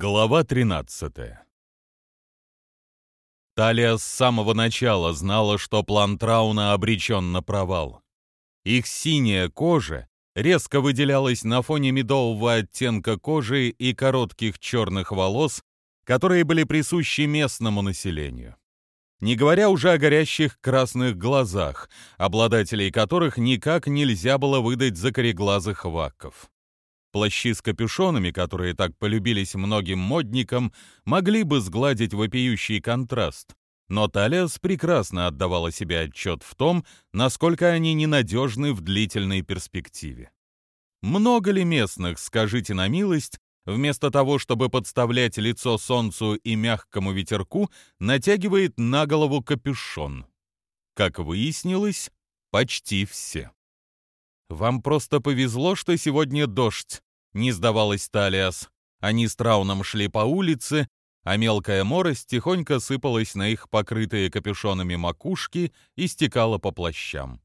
Глава 13 Талия с самого начала знала, что план Трауна обречен на провал. Их синяя кожа резко выделялась на фоне медового оттенка кожи и коротких черных волос, которые были присущи местному населению. Не говоря уже о горящих красных глазах, обладателей которых никак нельзя было выдать за кореглазых ваков. Плащи с капюшонами, которые так полюбились многим модникам, могли бы сгладить вопиющий контраст. Но Талиас прекрасно отдавала себе отчет в том, насколько они ненадежны в длительной перспективе. Много ли местных, скажите на милость, вместо того, чтобы подставлять лицо солнцу и мягкому ветерку, натягивает на голову капюшон? Как выяснилось, почти все. «Вам просто повезло, что сегодня дождь», — не сдавалась Талиас. Они с Трауном шли по улице, а мелкая морось тихонько сыпалась на их покрытые капюшонами макушки и стекала по плащам.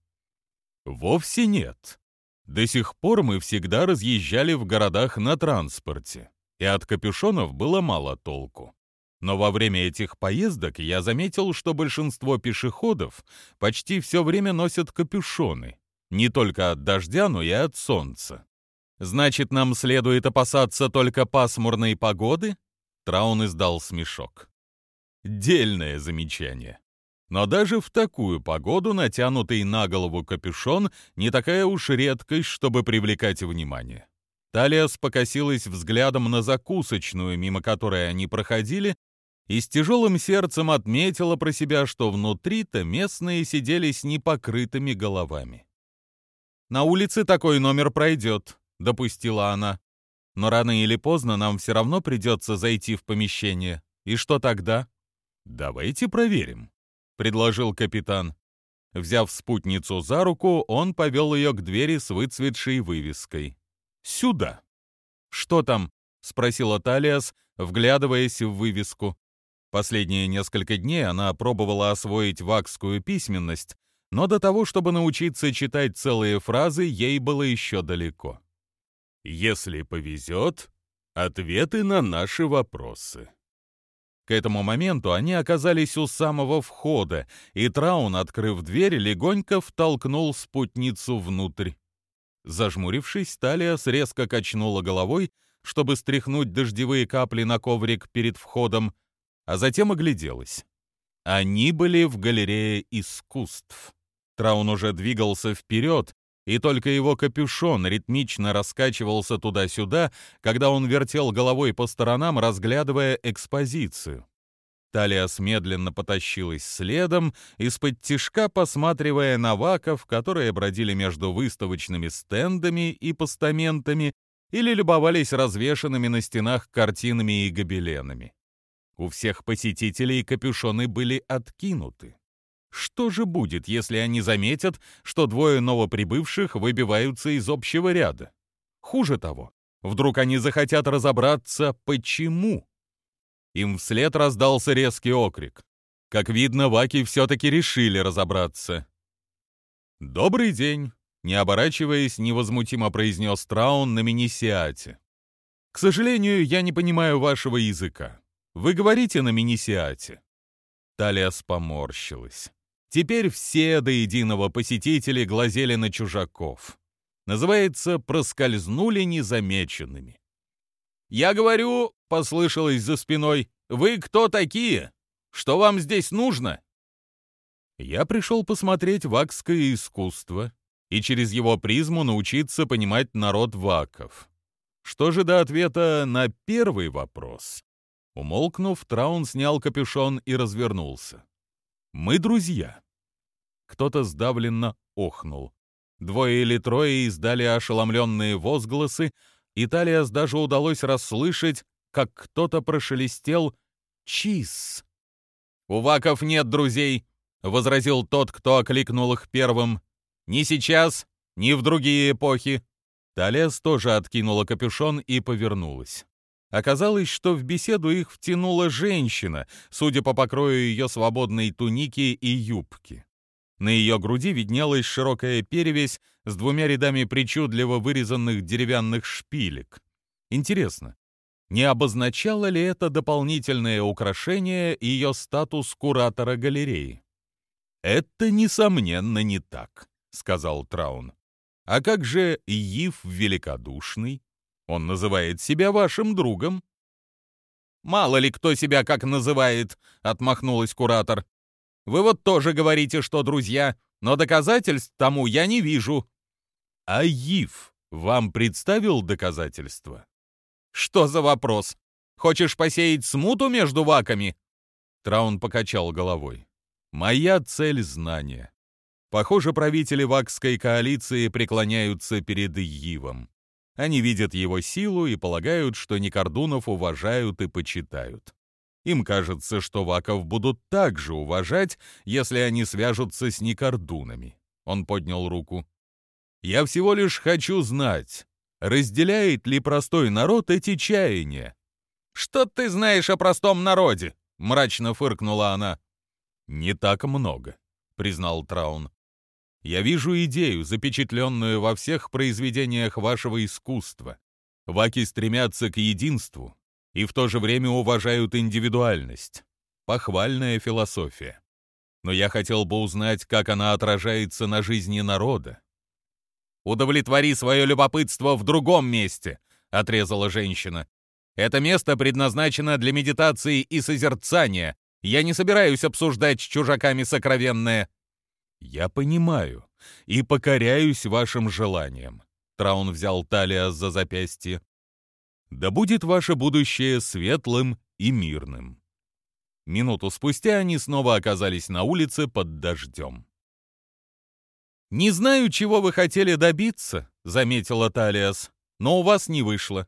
«Вовсе нет. До сих пор мы всегда разъезжали в городах на транспорте, и от капюшонов было мало толку. Но во время этих поездок я заметил, что большинство пешеходов почти все время носят капюшоны, не только от дождя, но и от солнца. Значит, нам следует опасаться только пасмурной погоды? Траун издал смешок. Дельное замечание. Но даже в такую погоду натянутый на голову капюшон не такая уж редкость, чтобы привлекать внимание. Талия покосилась взглядом на закусочную, мимо которой они проходили, и с тяжелым сердцем отметила про себя, что внутри-то местные сидели с непокрытыми головами. На улице такой номер пройдет», — допустила она. «Но рано или поздно нам все равно придется зайти в помещение. И что тогда?» «Давайте проверим», — предложил капитан. Взяв спутницу за руку, он повел ее к двери с выцветшей вывеской. «Сюда!» «Что там?» — спросила Талиас, вглядываясь в вывеску. Последние несколько дней она пробовала освоить вакскую письменность, но до того, чтобы научиться читать целые фразы, ей было еще далеко. Если повезет, ответы на наши вопросы. К этому моменту они оказались у самого входа, и Траун, открыв дверь, легонько втолкнул спутницу внутрь. Зажмурившись, Талиас резко качнула головой, чтобы стряхнуть дождевые капли на коврик перед входом, а затем огляделась. Они были в галерее искусств. Траун уже двигался вперед, и только его капюшон ритмично раскачивался туда-сюда, когда он вертел головой по сторонам, разглядывая экспозицию. Талиас медленно потащилась следом, из-под тишка посматривая на ваков, которые бродили между выставочными стендами и постаментами или любовались развешанными на стенах картинами и гобеленами. У всех посетителей капюшоны были откинуты. Что же будет, если они заметят, что двое новоприбывших выбиваются из общего ряда? Хуже того, вдруг они захотят разобраться, почему? Им вслед раздался резкий окрик. Как видно, ваки все-таки решили разобраться. «Добрый день», — не оборачиваясь, невозмутимо произнес Траун на Минисиате. «К сожалению, я не понимаю вашего языка. Вы говорите на Минисиате?» Талиас поморщилась. Теперь все до единого посетители глазели на чужаков. Называется, проскользнули незамеченными. «Я говорю», — послышалось за спиной, — «вы кто такие? Что вам здесь нужно?» Я пришел посмотреть вакское искусство и через его призму научиться понимать народ ваков. Что же до ответа на первый вопрос? Умолкнув, Траун снял капюшон и развернулся. «Мы друзья». Кто-то сдавленно охнул. Двое или трое издали ошеломленные возгласы, и Талиас даже удалось расслышать, как кто-то прошелестел «Чиз». «У ваков нет друзей», — возразил тот, кто окликнул их первым. «Ни сейчас, ни в другие эпохи». Талиас тоже откинула капюшон и повернулась. Оказалось, что в беседу их втянула женщина, судя по покрою ее свободной туники и юбки. На ее груди виднелась широкая перевесь с двумя рядами причудливо вырезанных деревянных шпилек. Интересно, не обозначало ли это дополнительное украшение ее статус куратора галереи. «Это, несомненно, не так», — сказал Траун. «А как же Ив Великодушный? Он называет себя вашим другом». «Мало ли кто себя как называет», — отмахнулась куратор. «Вы вот тоже говорите, что друзья, но доказательств тому я не вижу». «А вам представил доказательства?» «Что за вопрос? Хочешь посеять смуту между ваками?» Траун покачал головой. «Моя цель — знание. Похоже, правители вакской коалиции преклоняются перед Ивом. Они видят его силу и полагают, что Никордунов уважают и почитают. Им кажется, что ваков будут также уважать, если они свяжутся с Никордунами. Он поднял руку. «Я всего лишь хочу знать, разделяет ли простой народ эти чаяния. «Что ты знаешь о простом народе?» — мрачно фыркнула она. «Не так много», — признал Траун. «Я вижу идею, запечатленную во всех произведениях вашего искусства. Ваки стремятся к единству и в то же время уважают индивидуальность. Похвальная философия. Но я хотел бы узнать, как она отражается на жизни народа, Удовлетвори свое любопытство в другом месте», — отрезала женщина. «Это место предназначено для медитации и созерцания. Я не собираюсь обсуждать с чужаками сокровенное». «Я понимаю и покоряюсь вашим желаниям», — Траун взял Талия за запястье. «Да будет ваше будущее светлым и мирным». Минуту спустя они снова оказались на улице под дождем. «Не знаю, чего вы хотели добиться», — заметила Талиас, «но у вас не вышло».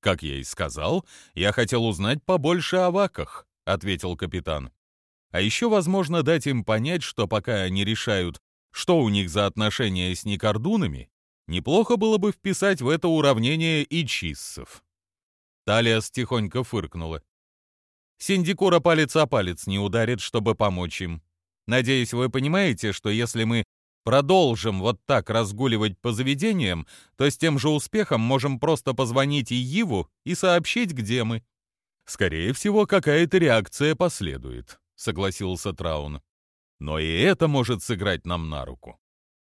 «Как я и сказал, я хотел узнать побольше о ваках», — ответил капитан. «А еще, возможно, дать им понять, что пока они решают, что у них за отношения с Никордунами, неплохо было бы вписать в это уравнение и чиссов». Талиас тихонько фыркнула. «Синдикура палец о палец не ударит, чтобы помочь им. Надеюсь, вы понимаете, что если мы продолжим вот так разгуливать по заведениям, то с тем же успехом можем просто позвонить Иеву и сообщить, где мы. Скорее всего, какая-то реакция последует, согласился Траун. Но и это может сыграть нам на руку.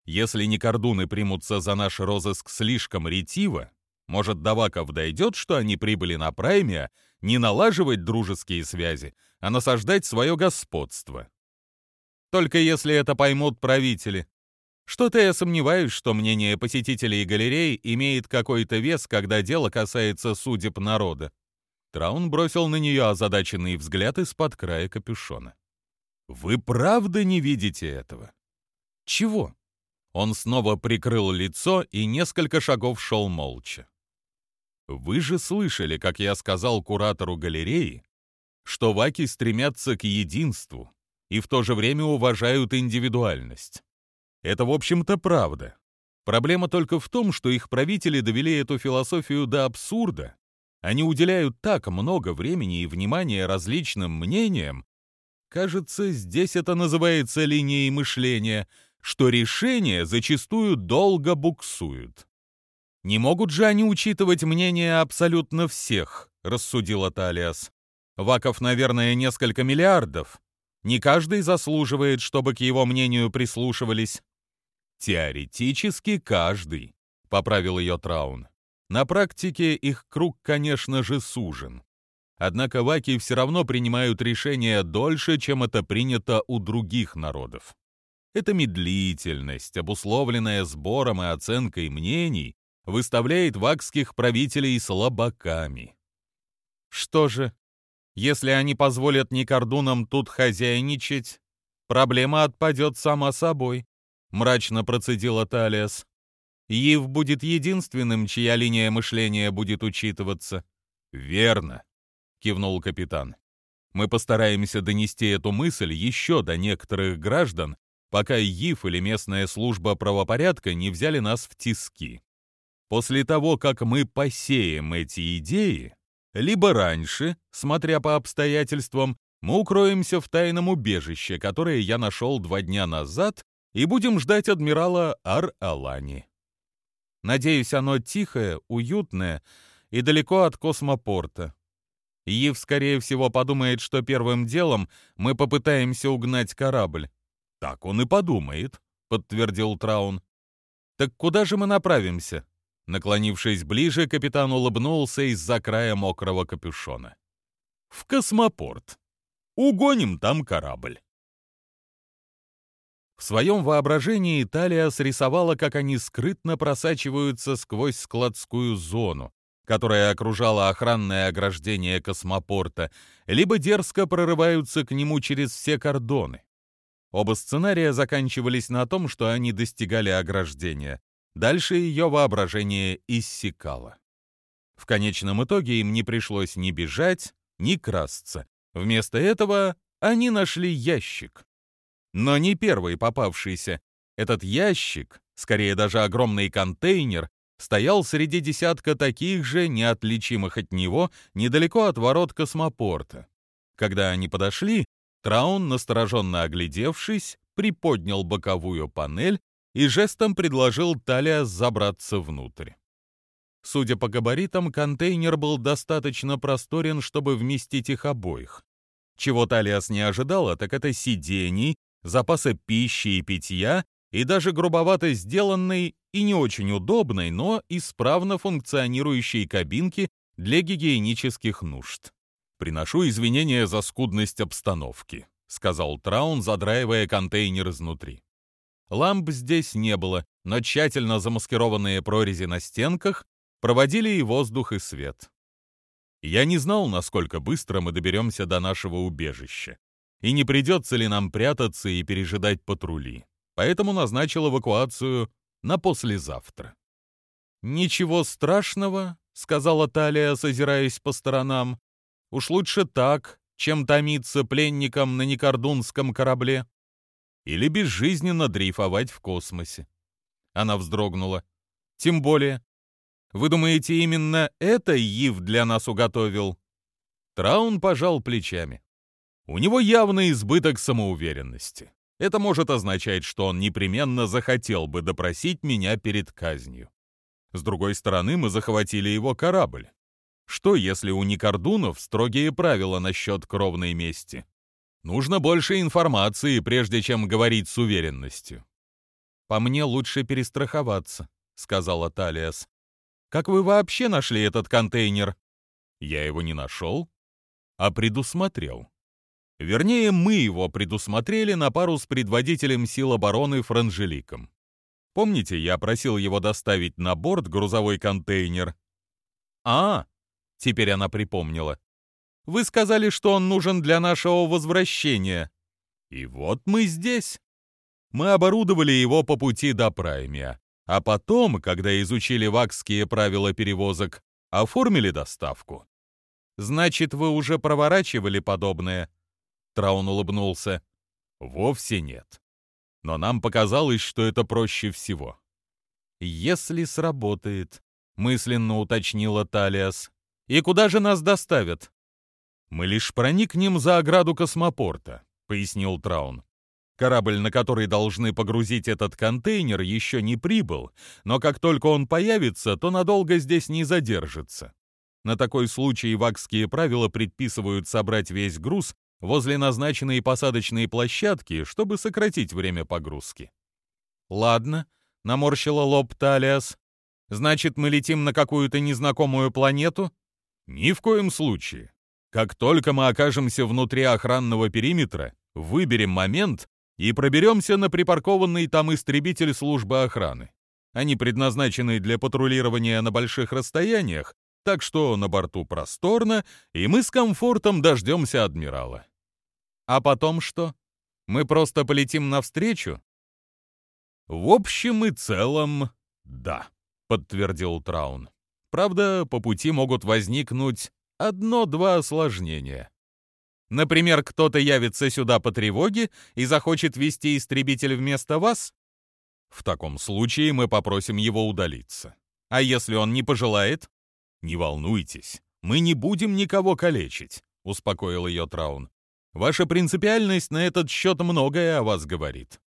Если не кордуны примутся за наш розыск слишком ретиво, может, до Ваков дойдет, что они прибыли на Праймия, не налаживать дружеские связи, а насаждать свое господство. Только если это поймут правители, что-то я сомневаюсь, что мнение посетителей галерей имеет какой-то вес, когда дело касается судеб народа. Траун бросил на нее озадаченный взгляд из-под края капюшона. «Вы правда не видите этого?» «Чего?» Он снова прикрыл лицо и несколько шагов шел молча. «Вы же слышали, как я сказал куратору галереи, что ваки стремятся к единству и в то же время уважают индивидуальность. Это, в общем-то, правда. Проблема только в том, что их правители довели эту философию до абсурда. Они уделяют так много времени и внимания различным мнениям, кажется, здесь это называется линией мышления, что решения зачастую долго буксуют. Не могут же они учитывать мнение абсолютно всех, рассудила Талиас. Ваков, наверное, несколько миллиардов. Не каждый заслуживает, чтобы к его мнению прислушивались. Теоретически каждый, поправил ее Траун. На практике их круг, конечно же, сужен. Однако ваки все равно принимают решения дольше, чем это принято у других народов. Эта медлительность, обусловленная сбором и оценкой мнений, выставляет вакских правителей слабаками. Что же, если они позволят Никордунам тут хозяйничать, проблема отпадет сама собой. — мрачно процедила Талиас. «Ив будет единственным, чья линия мышления будет учитываться». «Верно», — кивнул капитан. «Мы постараемся донести эту мысль еще до некоторых граждан, пока ИИФ или местная служба правопорядка не взяли нас в тиски. После того, как мы посеем эти идеи, либо раньше, смотря по обстоятельствам, мы укроемся в тайном убежище, которое я нашел два дня назад и будем ждать адмирала Ар-Алани. Надеюсь, оно тихое, уютное и далеко от космопорта. Ив, скорее всего, подумает, что первым делом мы попытаемся угнать корабль. Так он и подумает, подтвердил Траун. Так куда же мы направимся? Наклонившись ближе, капитан улыбнулся из-за края мокрого капюшона. В космопорт. Угоним там корабль. В своем воображении Италия срисовала, как они скрытно просачиваются сквозь складскую зону, которая окружала охранное ограждение космопорта, либо дерзко прорываются к нему через все кордоны. Оба сценария заканчивались на том, что они достигали ограждения. Дальше ее воображение иссякало. В конечном итоге им не пришлось ни бежать, ни красться. Вместо этого они нашли ящик. Но не первый попавшийся. Этот ящик, скорее даже огромный контейнер, стоял среди десятка таких же, неотличимых от него, недалеко от ворот космопорта. Когда они подошли, Траун, настороженно оглядевшись, приподнял боковую панель и жестом предложил Талиас забраться внутрь. Судя по габаритам, контейнер был достаточно просторен, чтобы вместить их обоих. Чего Талиас не ожидала, так это сидений, запаса пищи и питья и даже грубовато сделанной и не очень удобной, но исправно функционирующей кабинки для гигиенических нужд. «Приношу извинения за скудность обстановки», — сказал Траун, задраивая контейнер изнутри. Ламп здесь не было, но тщательно замаскированные прорези на стенках проводили и воздух, и свет. Я не знал, насколько быстро мы доберемся до нашего убежища, и не придется ли нам прятаться и пережидать патрули поэтому назначил эвакуацию на послезавтра. «Ничего страшного», — сказала Талия, созираясь по сторонам. «Уж лучше так, чем томиться пленником на некордунском корабле. Или безжизненно дрейфовать в космосе». Она вздрогнула. «Тем более. Вы думаете, именно это Ив для нас уготовил?» Траун пожал плечами. У него явный избыток самоуверенности. Это может означать, что он непременно захотел бы допросить меня перед казнью. С другой стороны, мы захватили его корабль. Что, если у Никордунов строгие правила насчет кровной мести? Нужно больше информации, прежде чем говорить с уверенностью. «По мне лучше перестраховаться», — сказала Талиас. «Как вы вообще нашли этот контейнер?» «Я его не нашел, а предусмотрел. Вернее, мы его предусмотрели на пару с предводителем сил обороны Франжеликом. Помните, я просил его доставить на борт грузовой контейнер? А, теперь она припомнила. Вы сказали, что он нужен для нашего возвращения. И вот мы здесь. Мы оборудовали его по пути до Праймия, а потом, когда изучили вакские правила перевозок, оформили доставку. Значит, вы уже проворачивали подобное? Траун улыбнулся. «Вовсе нет. Но нам показалось, что это проще всего». «Если сработает», — мысленно уточнила Талиас. «И куда же нас доставят?» «Мы лишь проникнем за ограду космопорта», — пояснил Траун. Корабль, на который должны погрузить этот контейнер, еще не прибыл, но как только он появится, то надолго здесь не задержится. На такой случай вакские правила предписывают собрать весь груз возле назначенной посадочной площадки, чтобы сократить время погрузки. «Ладно», — наморщила лоб Талиас. «Значит, мы летим на какую-то незнакомую планету?» «Ни в коем случае. Как только мы окажемся внутри охранного периметра, выберем момент и проберемся на припаркованный там истребитель службы охраны. Они предназначены для патрулирования на больших расстояниях, так что на борту просторно, и мы с комфортом дождемся адмирала. А потом что? Мы просто полетим навстречу? В общем и целом, да, подтвердил Траун. Правда, по пути могут возникнуть одно-два осложнения. Например, кто-то явится сюда по тревоге и захочет вести истребитель вместо вас? В таком случае мы попросим его удалиться. А если он не пожелает? «Не волнуйтесь, мы не будем никого калечить», — успокоил ее Траун. «Ваша принципиальность на этот счет многое о вас говорит.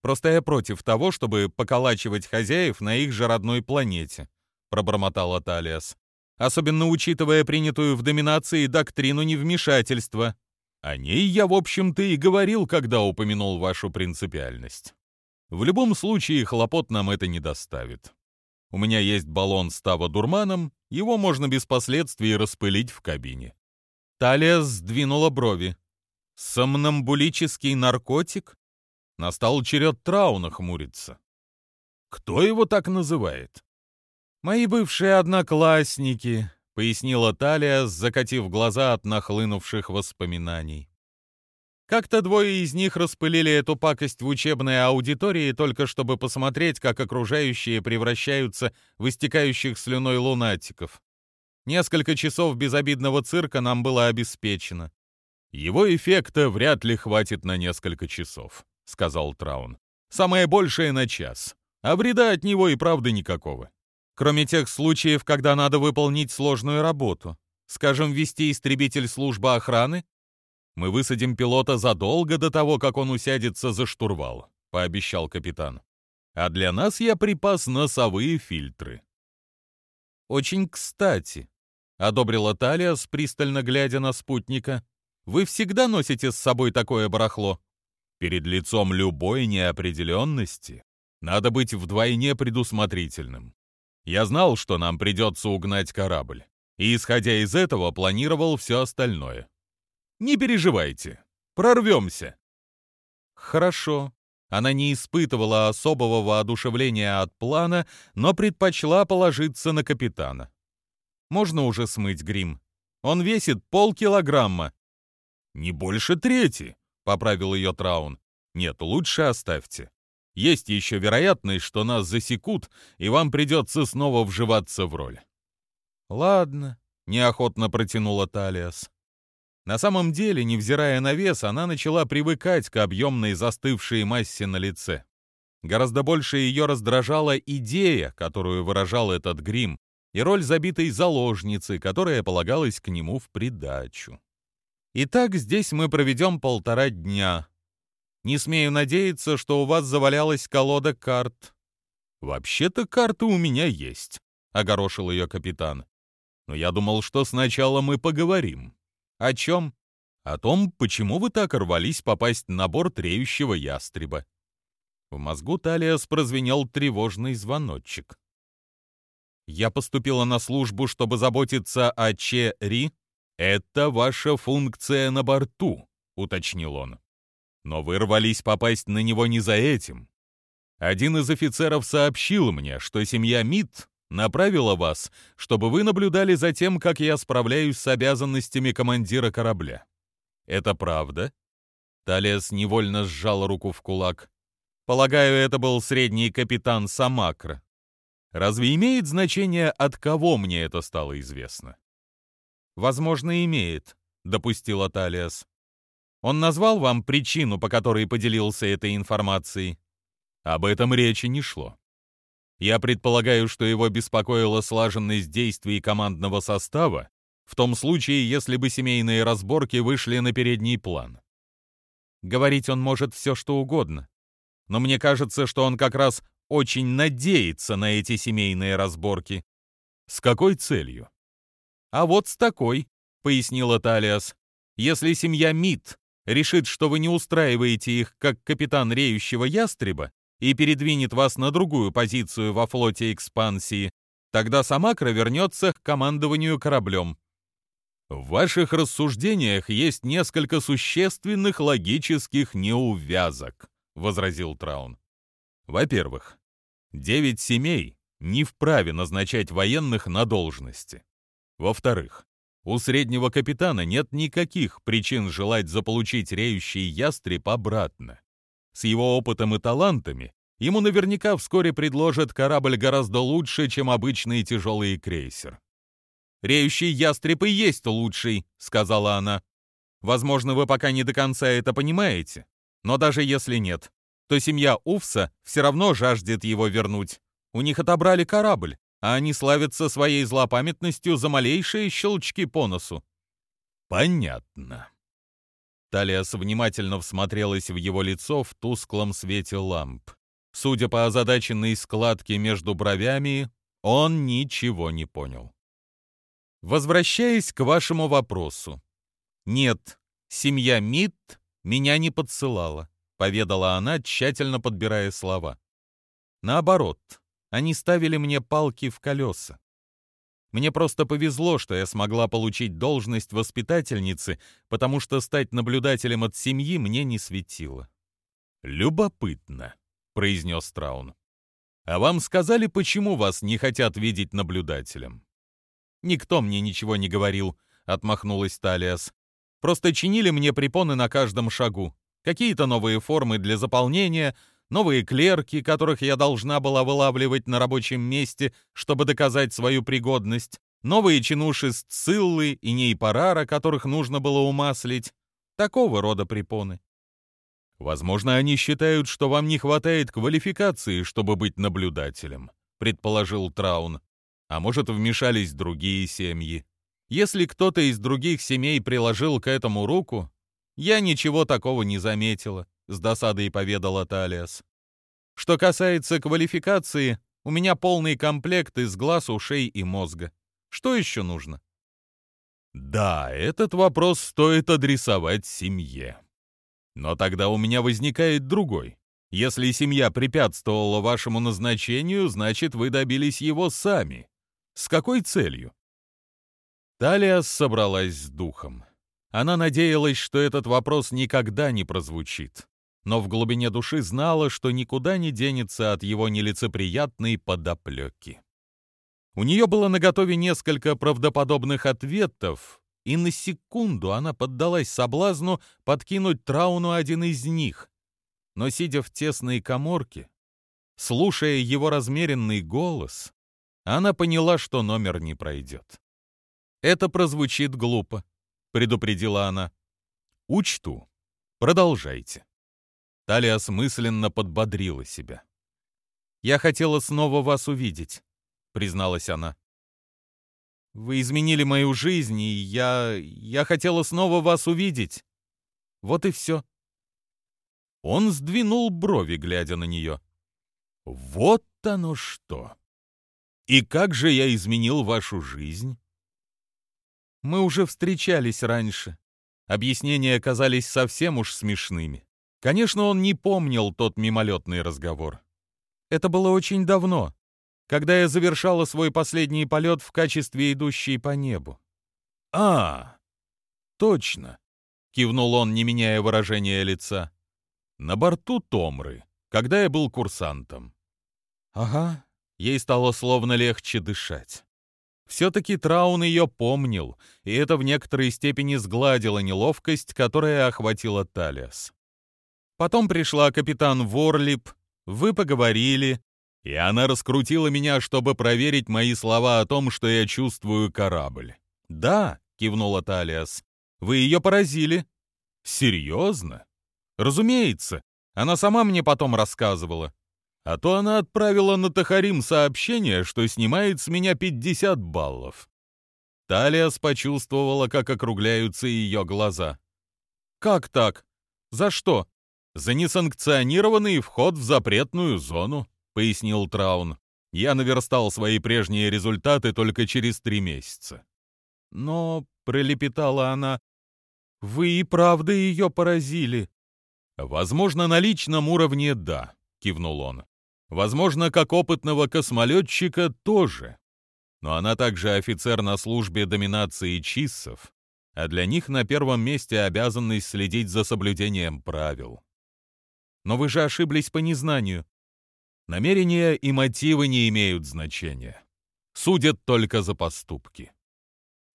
Просто я против того, чтобы поколачивать хозяев на их же родной планете», — пробормотала Талиас. особенно учитывая принятую в доминации доктрину невмешательства. О ней я, в общем-то, и говорил, когда упомянул вашу принципиальность. В любом случае, хлопот нам это не доставит. У меня есть баллон с таво-дурманом, его можно без последствий распылить в кабине. Талия сдвинула брови. Сомнамбулический наркотик? Настал черед Трауна хмуриться. Кто его так называет? Мои бывшие одноклассники, пояснила Талия, закатив глаза от нахлынувших воспоминаний. Как-то двое из них распылили эту пакость в учебной аудитории только чтобы посмотреть, как окружающие превращаются в истекающих слюной лунатиков. Несколько часов безобидного цирка нам было обеспечено. Его эффекта вряд ли хватит на несколько часов, сказал Траун. Самое большее на час. А вреда от него и правда никакого. Кроме тех случаев, когда надо выполнить сложную работу. Скажем, вести истребитель службы охраны мы высадим пилота задолго до того, как он усядется за штурвал», — пообещал капитан. «А для нас я припас носовые фильтры». «Очень кстати», — одобрила Талия, пристально глядя на спутника. «Вы всегда носите с собой такое барахло?» «Перед лицом любой неопределенности надо быть вдвойне предусмотрительным. Я знал, что нам придется угнать корабль, и, исходя из этого, планировал все остальное. Не переживайте. Прорвемся. Хорошо. Она не испытывала особого воодушевления от плана, но предпочла положиться на капитана. Можно уже смыть грим. Он весит полкилограмма. Не больше трети, поправил ее Траун. Нет, лучше оставьте. Есть еще вероятность, что нас засекут, и вам придется снова вживаться в роль. Ладно, неохотно протянула Талиас. На самом деле, невзирая на вес, она начала привыкать к объемной застывшей массе на лице. Гораздо больше ее раздражала идея, которую выражал этот грим, и роль забитой заложницы, которая полагалась к нему в придачу. Итак, здесь мы проведем полтора дня. Не смею надеяться, что у вас завалялась колода карт. Вообще-то карты у меня есть, — огорошил ее капитан. Но я думал, что сначала мы поговорим. О чем? О том, почему вы так рвались попасть на борт реющего ястреба. В мозгу Талиас прозвенел тревожный звоночек. «Я поступила на службу, чтобы заботиться о Че Ри. Это ваша функция на борту», — уточнил он. «Но вы рвались попасть на него не за этим. Один из офицеров сообщил мне, что семья Мид направила вас, чтобы вы наблюдали за тем, как я справляюсь с обязанностями командира корабля. Это правда?» Талес невольно сжал руку в кулак. «Полагаю, это был средний капитан Самакра. Разве имеет значение, от кого мне это стало известно?» «Возможно, имеет», — допустила Талиас. «Он назвал вам причину, по которой поделился этой информацией?» Об этом речи не шло. Я предполагаю, что его беспокоила слаженность действий командного состава, в том случае, если бы семейные разборки вышли на передний план. Говорить он может все, что угодно. Но мне кажется, что он как раз очень надеется на эти семейные разборки. С какой целью? А вот с такой, пояснила Талиас. Если семья Мид решит, что вы не устраиваете их как капитан реющего ястреба, и передвинет вас на другую позицию во флоте экспансии, тогда Самакра вернется к командованию кораблем. В ваших рассуждениях есть несколько существенных логических неувязок, возразил Траун. Во-первых, девять семей не вправе назначать военных на должности. Во-вторых, у среднего капитана нет никаких причин желать заполучить реющий ястреб обратно. С его опытом и талантами ему наверняка вскоре предложат корабль гораздо лучше, чем обычный тяжелый крейсер. «Реющий ястреб и есть лучший», — сказала она. «Возможно, вы пока не до конца это понимаете, но даже если нет, то семья Уфса все равно жаждет его вернуть. У них отобрали корабль, а они славятся своей злопамятностью за малейшие щелчки по носу». «Понятно», Талиас внимательно всмотрелась в его лицо в тусклом свете ламп. Судя по озадаченной складке между бровями, он ничего не понял. Возвращаясь к вашему вопросу. Нет, семья Мит меня не подсылала, поведала она, тщательно подбирая слова. Наоборот, они ставили мне палки в колеса. Мне просто повезло, что я смогла получить должность воспитательницы, потому что стать наблюдателем от семьи мне не светило. «Любопытно», — произнес Траун. «А вам сказали, почему вас не хотят видеть наблюдателем?» «Никто мне ничего не говорил», — отмахнулась Талиас. «Просто чинили мне препоны на каждом шагу. Какие-то новые формы для заполнения, новые клерки, которых я должна была вылавливать на рабочем месте, чтобы доказать свою пригодность, новые чинуши Сциллы и Нейпарара, которых нужно было умаслить. Такого рода препоны. Возможно, они считают, что вам не хватает квалификации, чтобы быть наблюдателем, предположил Траун. А может, вмешались другие семьи. Если кто-то из других семей приложил к этому руку, я ничего такого не заметила. — с досадой поведала Талиас. «Что касается квалификации, у меня полный комплект из глаз, ушей и мозга. Что еще нужно?» «Да, этот вопрос стоит адресовать семье. Но тогда у меня возникает другой. Если семья препятствовала вашему назначению, значит, вы добились его сами. С какой целью?» Талиас собралась с духом. Она надеялась, что этот вопрос никогда не прозвучит но в глубине души знала, что никуда не денется от его нелицеприятной подоплеки. У нее было наготове несколько правдоподобных ответов, и на секунду она поддалась соблазну подкинуть Трауну один из них. Но, сидя в тесной коморке, слушая его размеренный голос, она поняла, что номер не пройдет. «Это прозвучит глупо», — предупредила она. «Учту. Продолжайте». Талия смысленно подбодрила себя. «Я хотела снова вас увидеть», — призналась она. «Вы изменили мою жизнь, и я... я хотела снова вас увидеть. Вот и все». Он сдвинул брови, глядя на нее. «Вот оно что! И как же я изменил вашу жизнь?» «Мы уже встречались раньше. Объяснения оказались совсем уж смешными. Конечно, он не помнил тот мимолетный разговор. Это было очень давно, когда я завершала свой последний полет в качестве идущей по небу. «А, точно!» — кивнул он, не меняя выражения лица. «На борту Томры, когда я был курсантом». «Ага», — ей стало словно легче дышать. Все-таки Траун ее помнил, и это в некоторой степени сгладило неловкость, которая охватила Талиас. Потом пришла капитан Ворлип, вы поговорили, и она раскрутила меня, чтобы проверить мои слова о том, что я чувствую корабль. «Да», — кивнула Талиас, — «вы ее поразили». «Серьезно?» «Разумеется. Она сама мне потом рассказывала. А то она отправила на Тахарим сообщение, что снимает с меня 50 баллов». Талиас почувствовала, как округляются ее глаза. «Как так? За что?» «За несанкционированный вход в запретную зону», — пояснил Траун. «Я наверстал свои прежние результаты только через три месяца». «Но», — пролепетала она, — «вы и правда ее поразили». «Возможно, на личном уровне — да», — кивнул он. «Возможно, как опытного космолетчика тоже. Но она также офицер на службе доминации чиссов, а для них на первом месте обязанность следить за соблюдением правил. Но вы же ошиблись по незнанию. Намерения и мотивы не имеют значения. Судят только за поступки.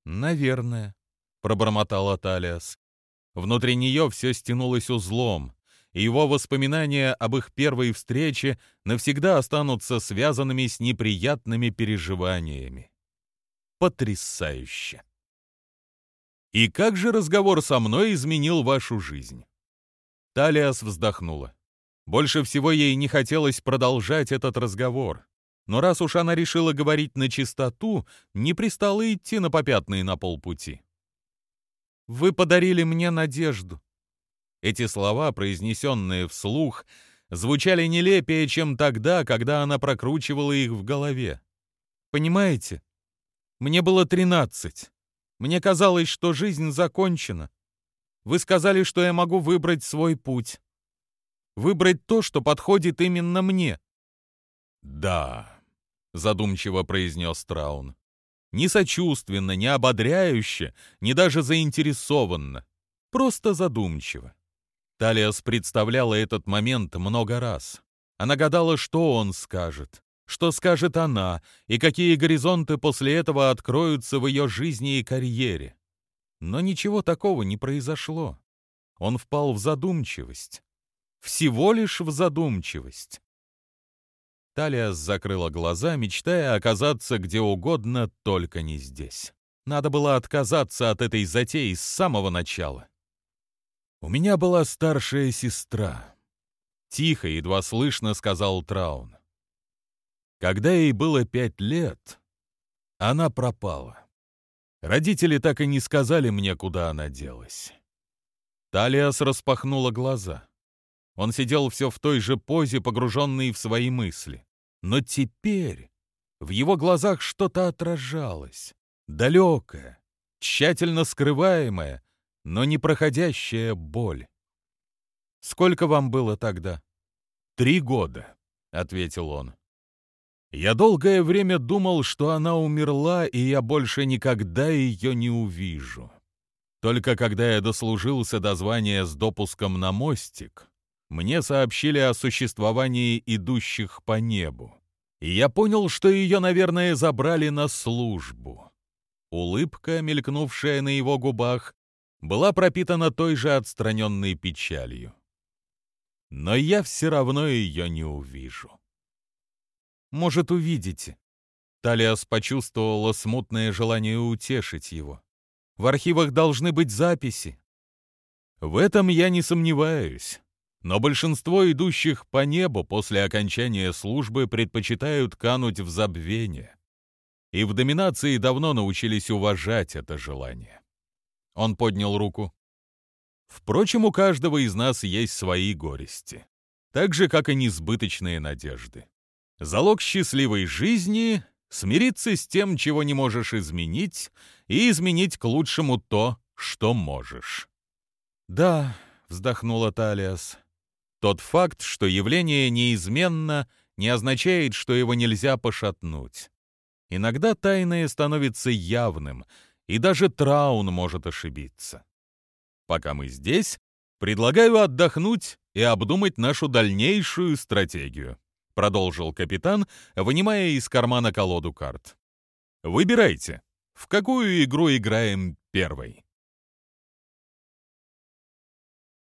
«Наверное», — пробормотал Аталиас. Внутри нее все стянулось узлом, и его воспоминания об их первой встрече навсегда останутся связанными с неприятными переживаниями. Потрясающе! «И как же разговор со мной изменил вашу жизнь?» Талиас вздохнула. Больше всего ей не хотелось продолжать этот разговор. Но раз уж она решила говорить на чистоту, не пристала идти на попятные на полпути. «Вы подарили мне надежду». Эти слова, произнесенные вслух, звучали нелепее, чем тогда, когда она прокручивала их в голове. «Понимаете? Мне было тринадцать. Мне казалось, что жизнь закончена. Вы сказали, что я могу выбрать свой путь. Выбрать то, что подходит именно мне. Да, задумчиво произнес Траун. Не сочувственно, не ободряюще, не даже заинтересованно. Просто задумчиво. Талиас представляла этот момент много раз. Она гадала, что он скажет, что скажет она, и какие горизонты после этого откроются в ее жизни и карьере. Но ничего такого не произошло. Он впал в задумчивость. Всего лишь в задумчивость. Талия закрыла глаза, мечтая оказаться где угодно, только не здесь. Надо было отказаться от этой затеи с самого начала. «У меня была старшая сестра», — тихо, едва слышно сказал Траун. Когда ей было пять лет, она пропала. Родители так и не сказали мне, куда она делась. Талиас распахнула глаза. Он сидел все в той же позе, погруженный в свои мысли. Но теперь в его глазах что-то отражалось. Далекое, тщательно скрываемое, но не проходящая боль. «Сколько вам было тогда?» «Три года», — ответил он. «Я долгое время думал, что она умерла, и я больше никогда ее не увижу. Только когда я дослужился до звания с допуском на мостик, мне сообщили о существовании идущих по небу. И я понял, что ее, наверное, забрали на службу. Улыбка, мелькнувшая на его губах, была пропитана той же отстраненной печалью. Но я все равно ее не увижу. Может, увидите. Талиас почувствовала смутное желание утешить его. В архивах должны быть записи. В этом я не сомневаюсь. Но большинство идущих по небу после окончания службы предпочитают кануть в забвение. И в доминации давно научились уважать это желание. Он поднял руку. Впрочем, у каждого из нас есть свои горести, так же, как и несбыточные надежды. Залог счастливой жизни — смириться с тем, чего не можешь изменить, и изменить к лучшему то, что можешь. «Да», — вздохнула Талиас, тот факт, что явление неизменно, не означает, что его нельзя пошатнуть. Иногда тайное становится явным, и даже Траун может ошибиться. Пока мы здесь, предлагаю отдохнуть и обдумать нашу дальнейшую стратегию, продолжил капитан, вынимая из кармана колоду карт. Выбирайте, в какую игру играем первой.